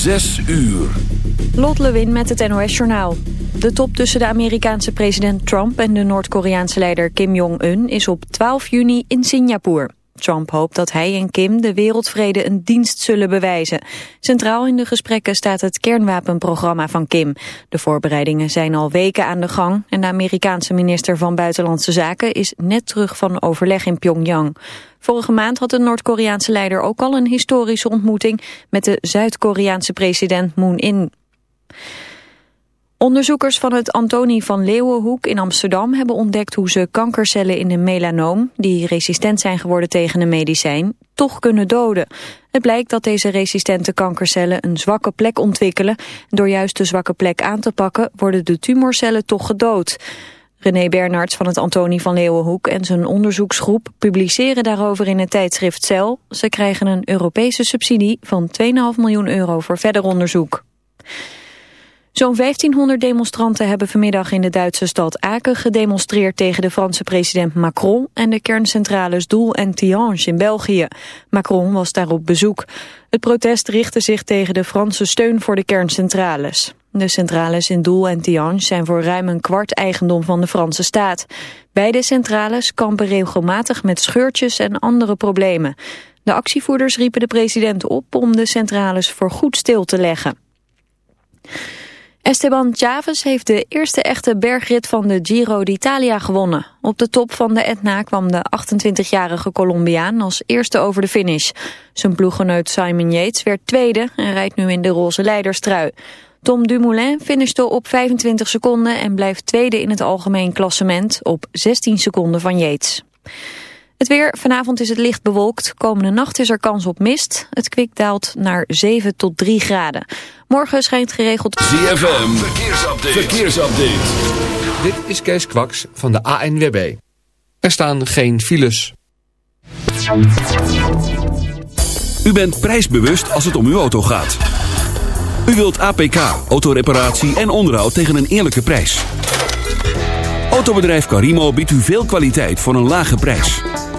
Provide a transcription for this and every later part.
Zes uur. Lot Lewin met het NOS Journaal. De top tussen de Amerikaanse president Trump en de Noord-Koreaanse leider Kim Jong-un is op 12 juni in Singapore. Trump hoopt dat hij en Kim de wereldvrede een dienst zullen bewijzen. Centraal in de gesprekken staat het kernwapenprogramma van Kim. De voorbereidingen zijn al weken aan de gang en de Amerikaanse minister van Buitenlandse Zaken is net terug van overleg in Pyongyang. Vorige maand had de Noord-Koreaanse leider ook al een historische ontmoeting met de Zuid-Koreaanse president Moon In. Onderzoekers van het Antonie van Leeuwenhoek in Amsterdam hebben ontdekt hoe ze kankercellen in een melanoom, die resistent zijn geworden tegen een medicijn, toch kunnen doden. Het blijkt dat deze resistente kankercellen een zwakke plek ontwikkelen. Door juist de zwakke plek aan te pakken worden de tumorcellen toch gedood. René Bernards van het Antonie van Leeuwenhoek en zijn onderzoeksgroep publiceren daarover in het tijdschrift Cel. Ze krijgen een Europese subsidie van 2,5 miljoen euro voor verder onderzoek. Zo'n 1500 demonstranten hebben vanmiddag in de Duitse stad Aken gedemonstreerd tegen de Franse president Macron en de kerncentrales Doel en Tihange in België. Macron was daar op bezoek. Het protest richtte zich tegen de Franse steun voor de kerncentrales. De centrales in Doel en Tihange zijn voor ruim een kwart eigendom van de Franse staat. Beide centrales kampen regelmatig met scheurtjes en andere problemen. De actievoerders riepen de president op om de centrales voor goed stil te leggen. Esteban Chaves heeft de eerste echte bergrit van de Giro d'Italia gewonnen. Op de top van de Etna kwam de 28-jarige Colombiaan als eerste over de finish. Zijn ploeggenoot Simon Yates werd tweede en rijdt nu in de roze leiderstrui. Tom Dumoulin finishte op 25 seconden en blijft tweede in het algemeen klassement op 16 seconden van Yates. Het weer, vanavond is het licht bewolkt. Komende nacht is er kans op mist. Het kwik daalt naar 7 tot 3 graden. Morgen schijnt geregeld... ZFM, verkeersupdate. verkeersupdate. Dit is Kees Kwaks van de ANWB. Er staan geen files. U bent prijsbewust als het om uw auto gaat. U wilt APK, autoreparatie en onderhoud tegen een eerlijke prijs. Autobedrijf Carimo biedt u veel kwaliteit voor een lage prijs.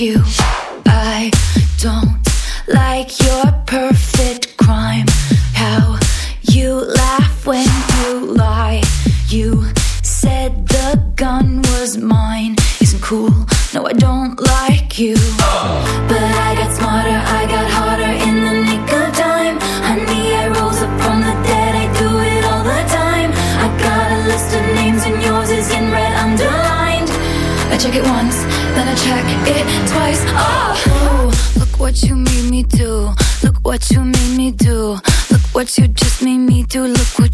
You. I don't like your perfect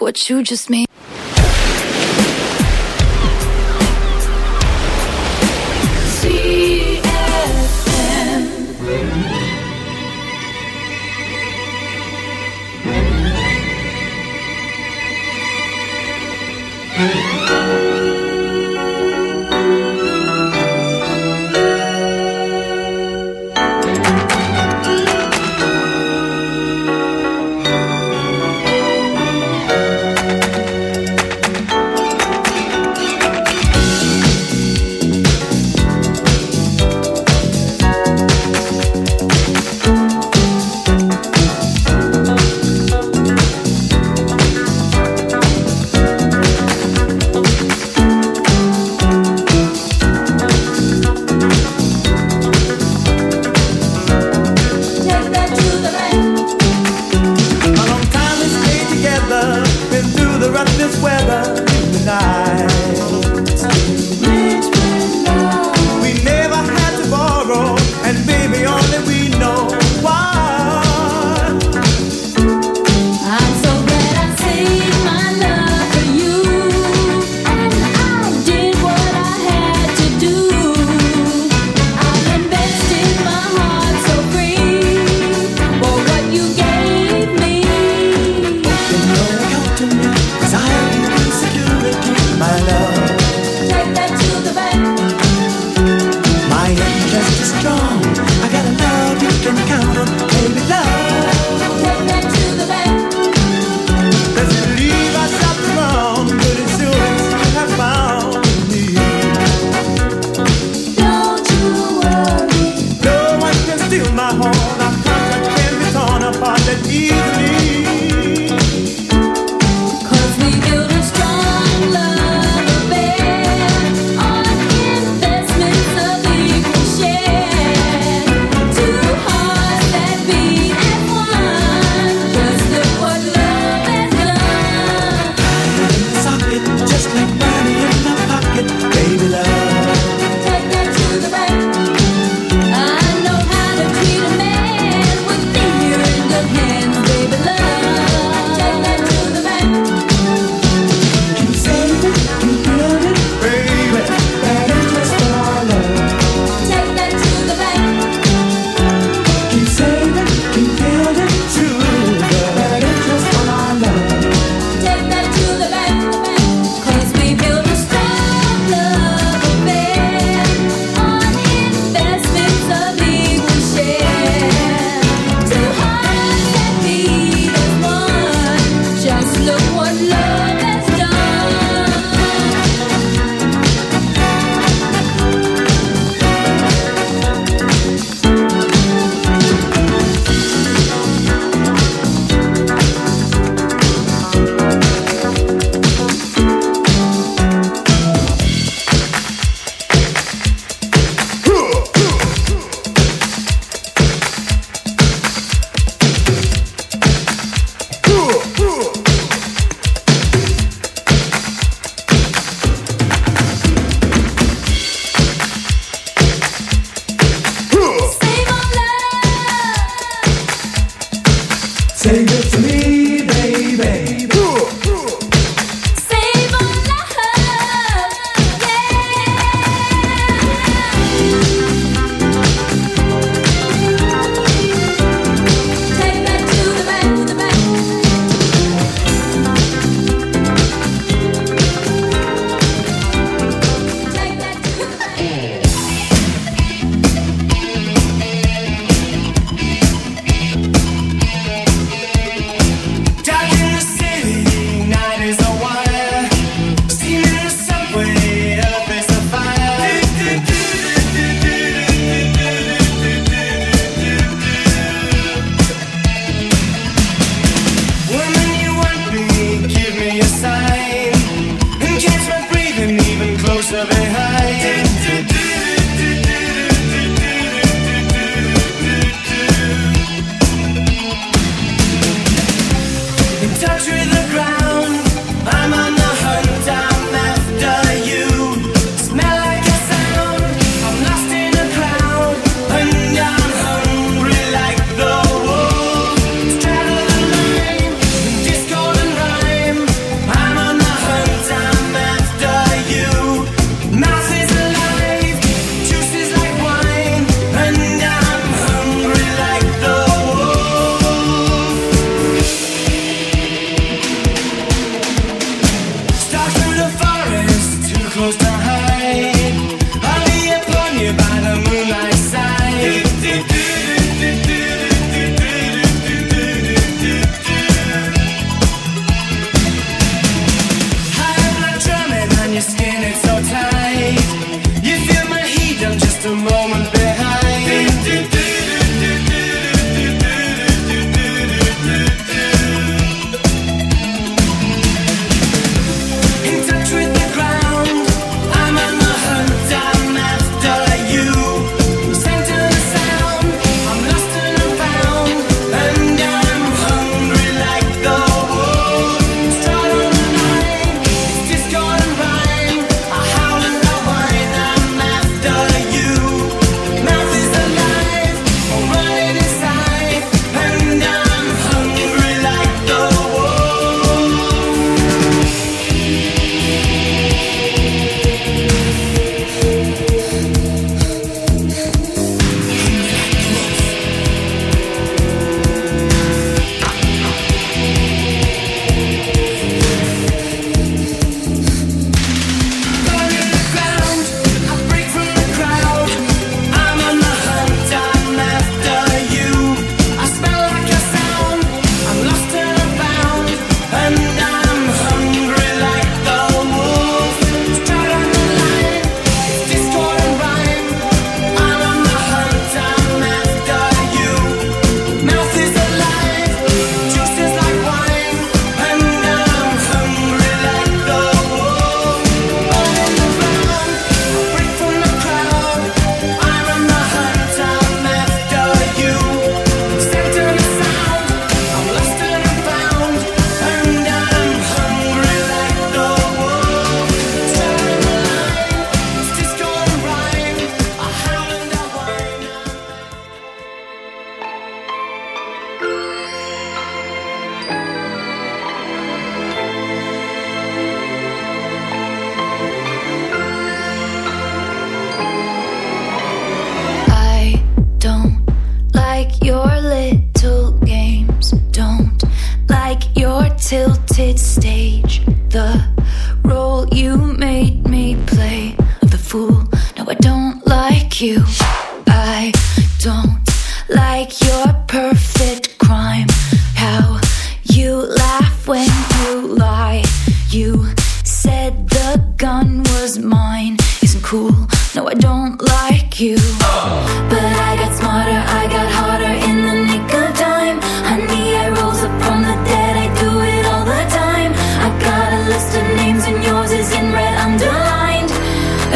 What you just made.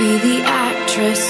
Be the actress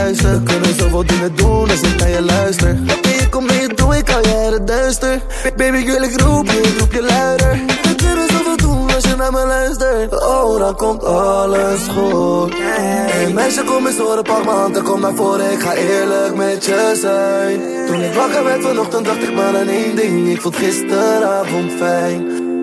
We kunnen zoveel dingen doen als ik naar je luister. Oké, je komt mee, doe ik al jaren duister. Baby, ik ik roep je, roep je luider. We kunnen zoveel doen als je naar me luistert Oh, dan komt alles goed. Hey meisje, kom eens horen, pak m'n hand en kom naar voren. Ik ga eerlijk met je zijn. Toen ik wakker werd vanochtend dacht ik maar aan één ding. Ik vond gisteravond fijn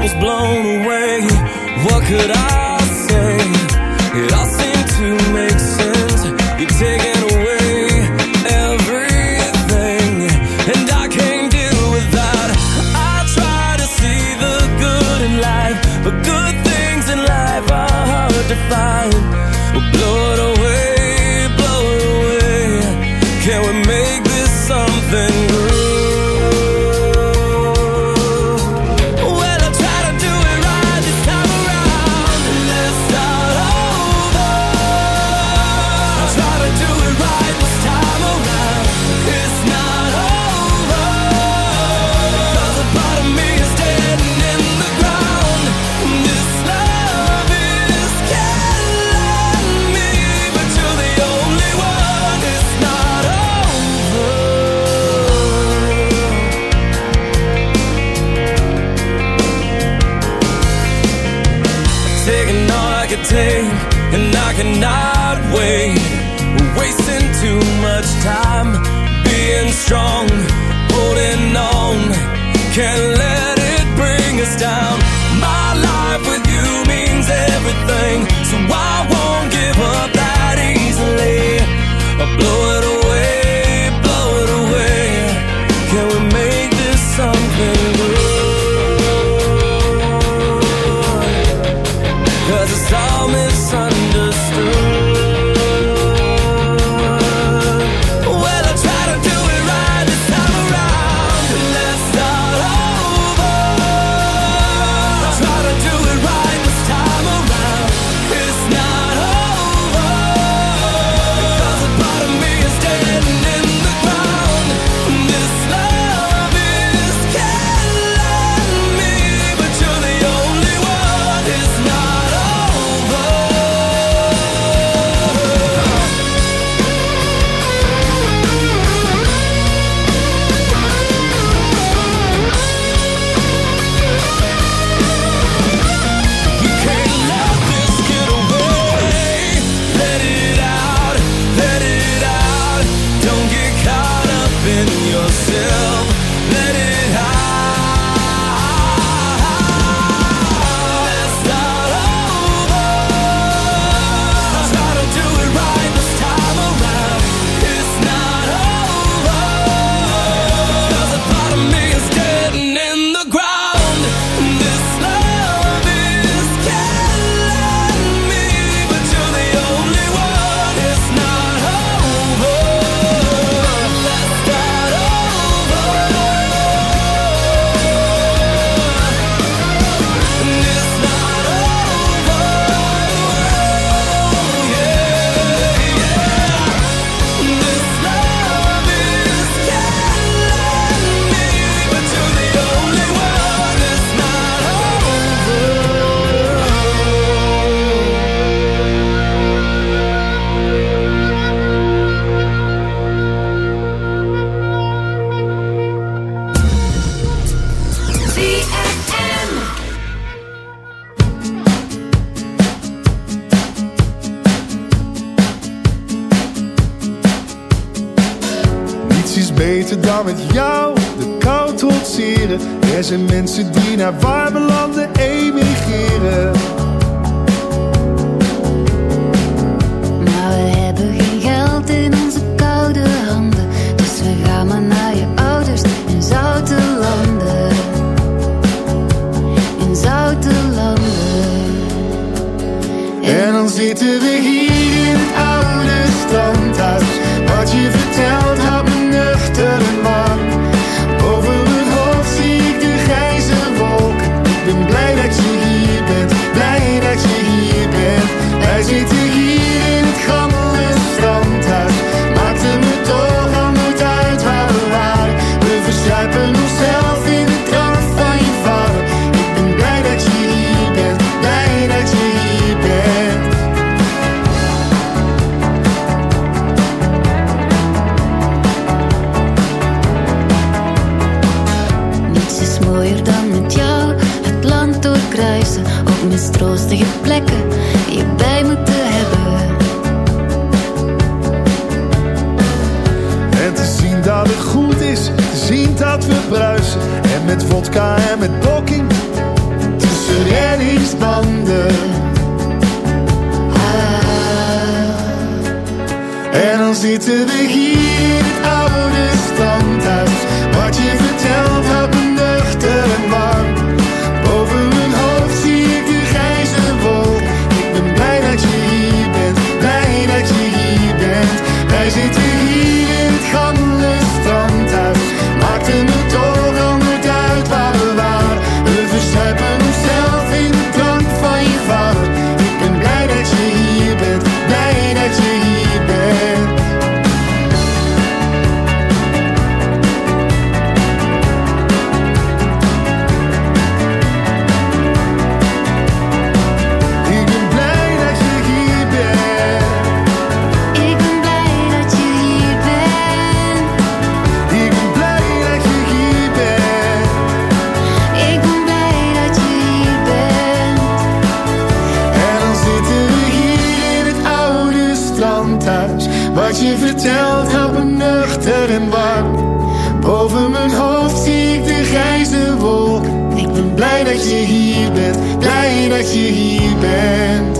Was blown away. What could I say? It all seemed to make cannot dat je hier bent.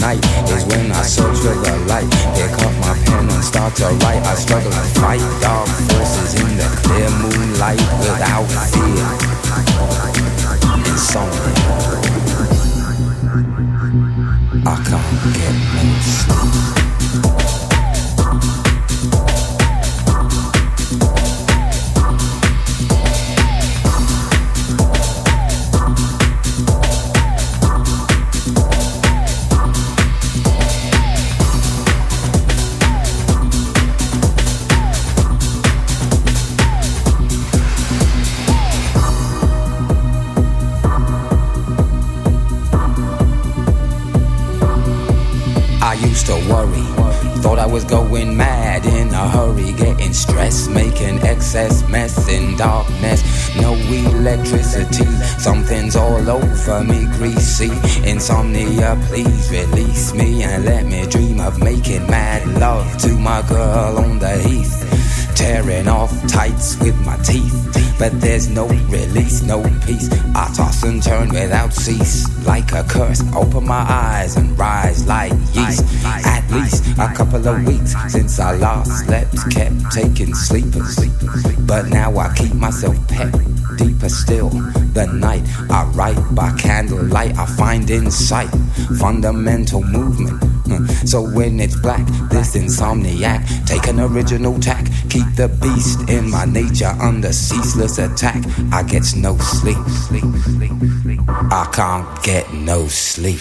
Night is when I search for the light. Pick up my pen and start to write. I struggle to fight dark forces in the clear moonlight without fear. Insomnia. I can't get no sleep. I used to worry. Thought I was going mad in a hurry, getting stressed, making excess mess in darkness. No electricity, something's all over me, greasy. Insomnia, please release me and let me dream of making mad love to my girl on the heath. Tearing off tights with my teeth, but there's no release, no peace. I toss and turn without cease, like a curse. Open my eyes and rise like yeast. At least a couple of weeks since I last slept, kept taking sleepers, but now I keep myself pet. Deeper still, the night I write by candlelight, I find insight, fundamental movement so when it's black, this insomniac, take an original tack. Keep the beast in my nature under ceaseless attack. I get no sleep. I can't get no sleep.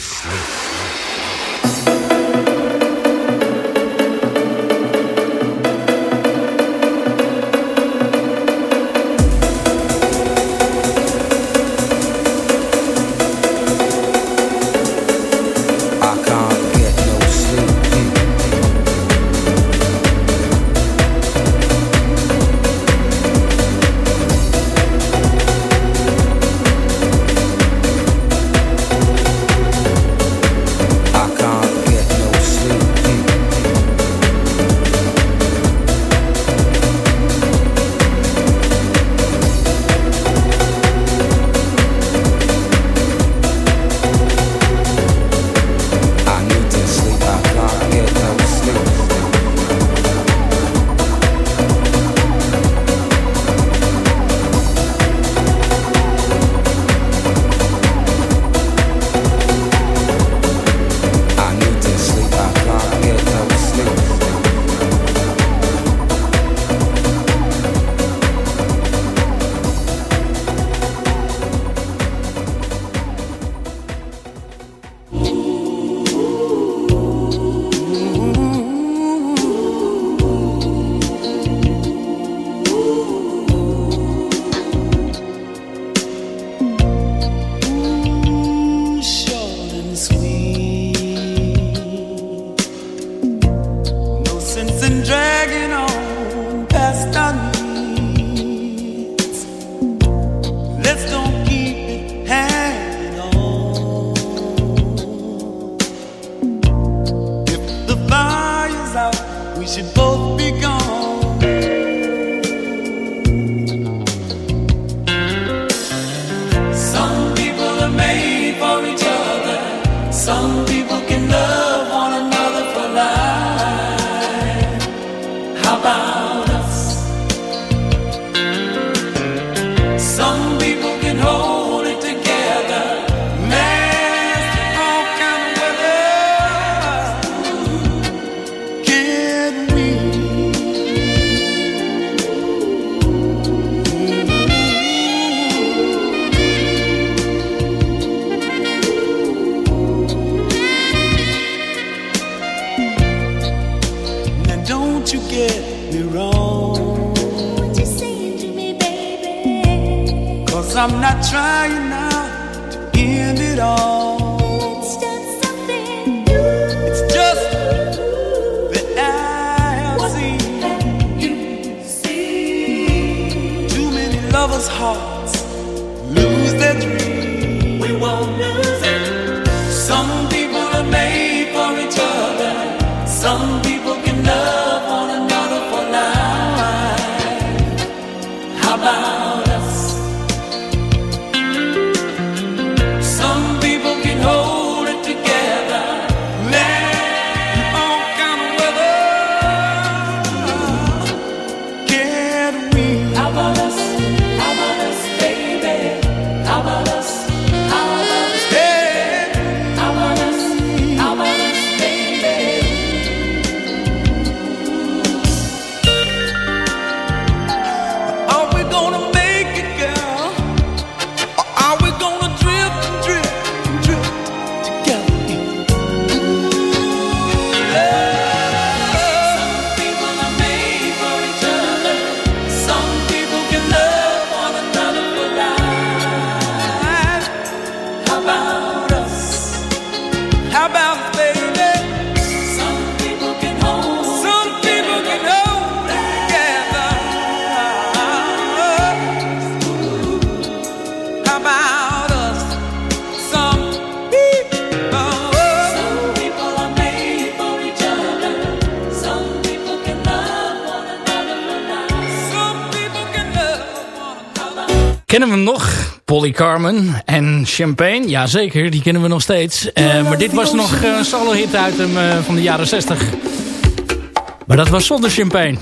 Champagne. Jazeker, die kennen we nog steeds. Uh, maar dit was nog een solo hit uit hem uh, van de jaren 60. Maar dat was zonder Champagne.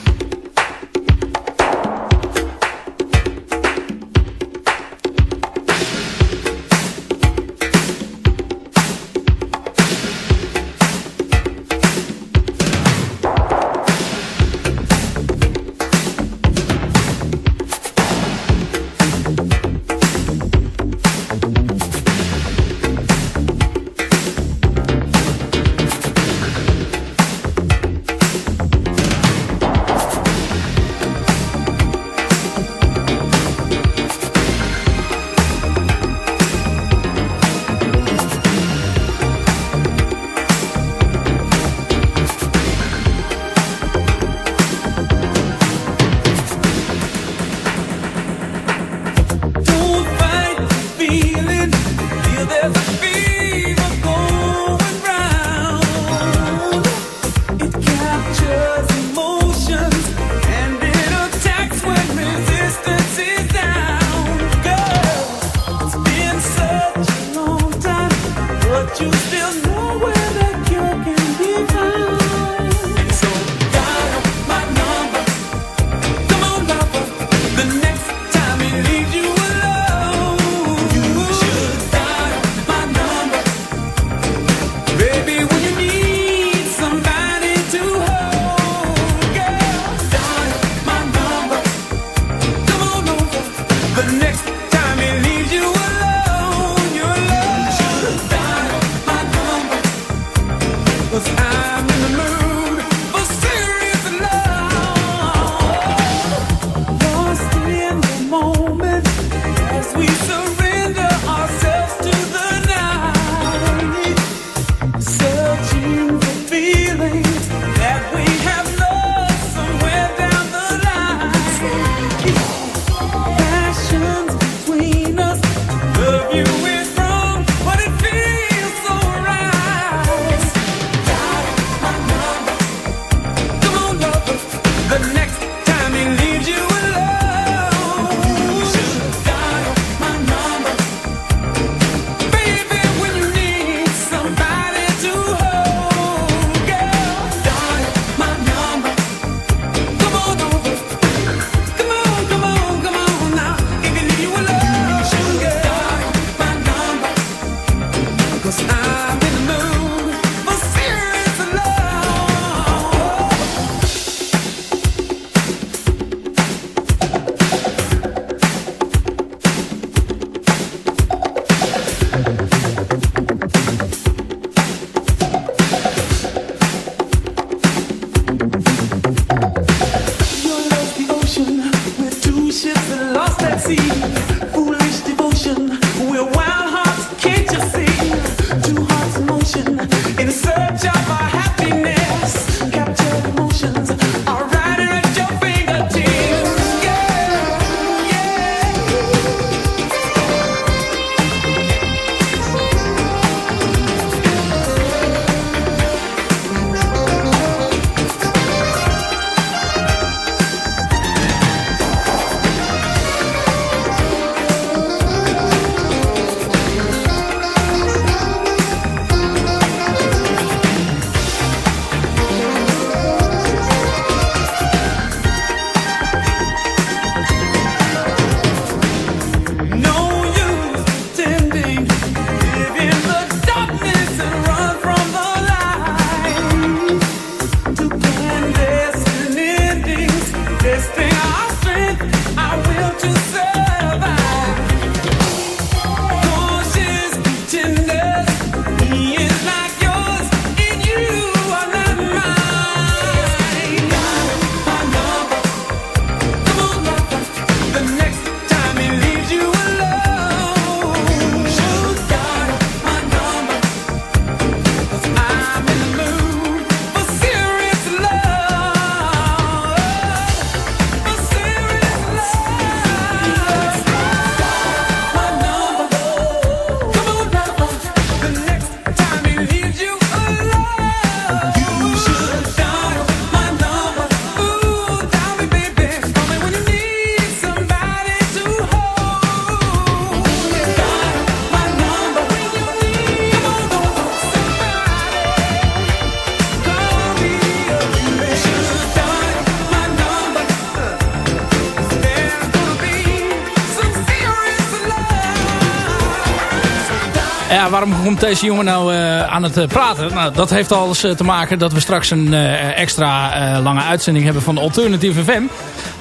Waarom komt deze jongen nou eh, aan het eh, praten? Nou, dat heeft alles eh, te maken dat we straks een extra lange uitzending hebben van Alternative FM.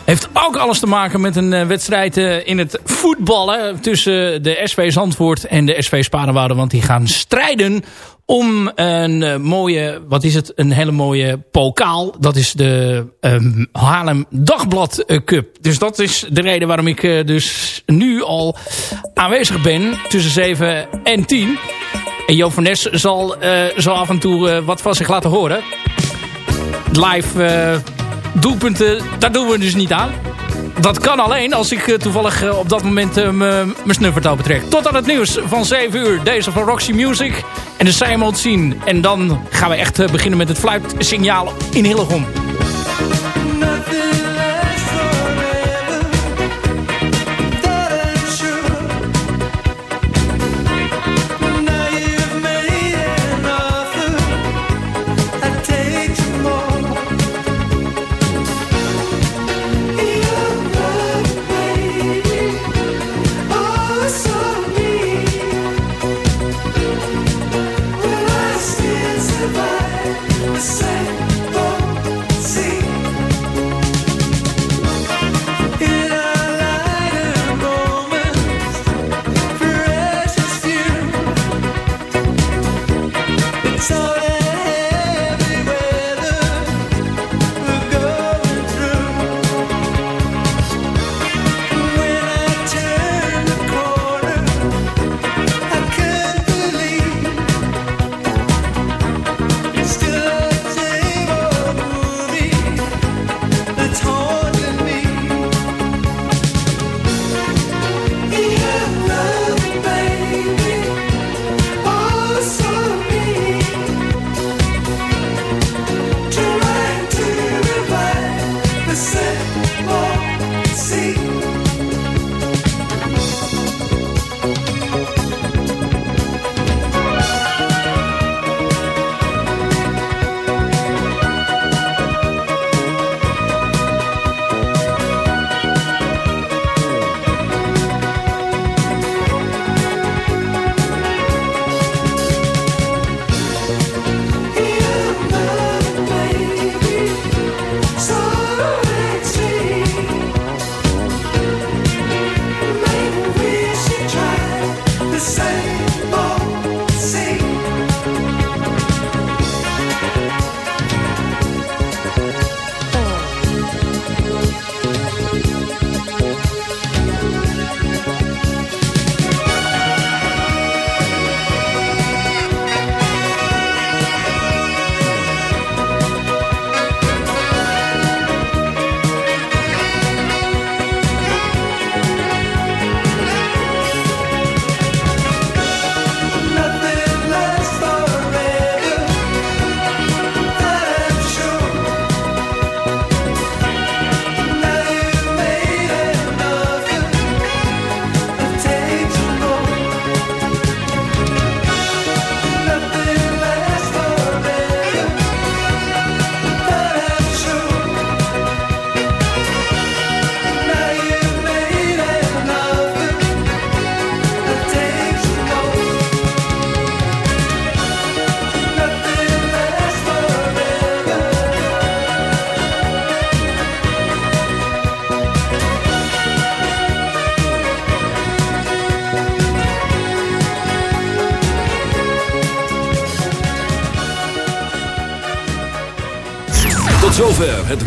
Heeft ook alles te maken met een eh, wedstrijd eh, in het voetballen tussen de SV Zandvoort en de SV Sparenwoude. Want die gaan strijden om een eh, mooie, wat is het, een hele mooie pokaal. Dat is de ehm, Haarlem Dagblad Cup. Dus dat is de reden waarom ik dus nu al aanwezig ben tussen 7 en 10. En Joop van zal zo af en toe wat van zich laten horen. Live doelpunten, daar doen we dus niet aan. Dat kan alleen als ik eh, toevallig eh, op dat moment eh, mijn snuffertouw betrek. Tot aan het nieuws van 7 uur. Deze van Roxy Music en de Simon zien. En dan gaan we echt beginnen met het fluitsignaal in Hillegom.